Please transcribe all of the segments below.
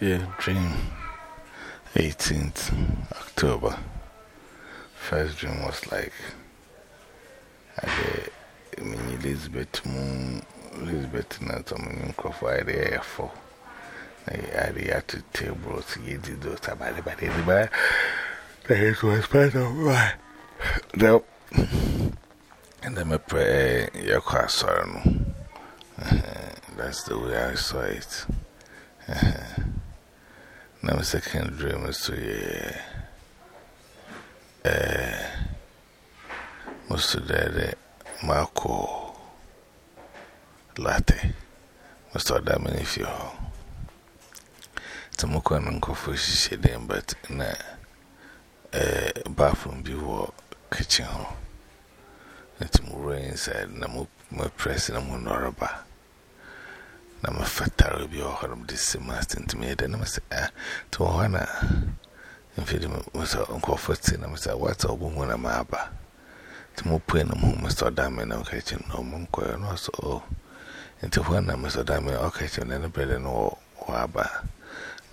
Yeah, dream. 18th October. First dream was like, I did, I mean, Elizabeth Moon, Elizabeth Nathan, I Crawford, I air Force. I did at the table to get the daughter, but anybody, anybody, that was part of why. Now, and then my prayer, eh, your car, sorry. Uh-huh. That's the way I saw it. Uh-huh. na me second dream so yeah eh musu dede mako latte musu da mini fi ho tumu kwa nko fo shishe den but na eh bathroom bi wo kitchen ho ntimu rain inside na mu press na mu noroba na mafataro bi wɔ hɔ nom de se master ntumi yɛ dɛ na masa a nti wɔ hɔ na mfidi msa nkɔfo te na masa wata ɔbohu na maaba nti mopue na mohu masa ɔdame na ɔka kyim na ɔmo na ɔsɛ o nti hɔ na masa ɔdame ɔka kyim na ne brɛdɛ no wɔaba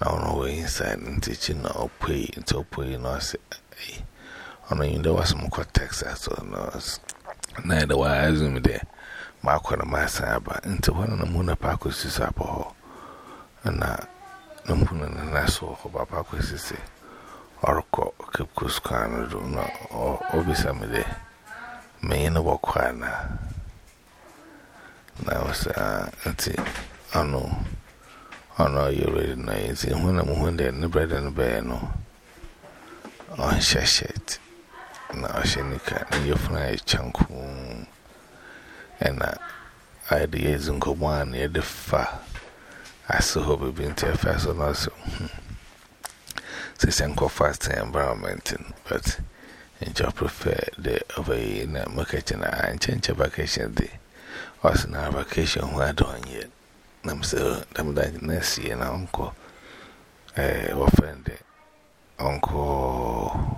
na ɔno wɔ inside nti akyi na ɔpue nti ɔpue na ɔsɛ ɔno eh, eh. yi dɛ wasɛm kɔ texas ɔno ɔsɛ na da wa azumi da makon masa ba in ta wani namuna fako su saba ho na namuna na naso ho ba kwan do na obisa mi da mai yana ba na wasa nti na yanzu hana muhun da na Oshinika and your fly chankun. And I the years I so hope we've been to a fast am fast environment, but in your prefer the over in a market and change a vacation day. Or s not vacation where I am so like Nessie and uncle. Eh, offended. Uncle.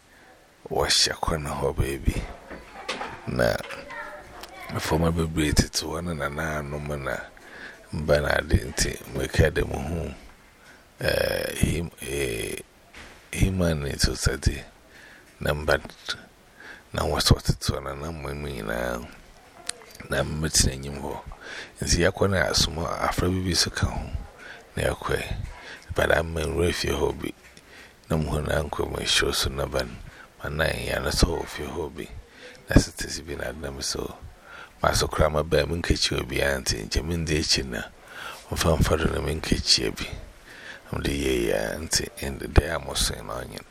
wash your corner, na baby. Now, my former na to one and an hour, no manner, but I didn't make them home. na a human society numbered now was sorted na an anamony me now. Now, meeting him more. In the corner, I small after baby so No na mana ya na so ofi hobi na sitisi bi na adam so masu krama ba min kace obi ya nti nje min da yake na mfan fara na min kace bi am da yayi ya nti inda da ya musu ina onyin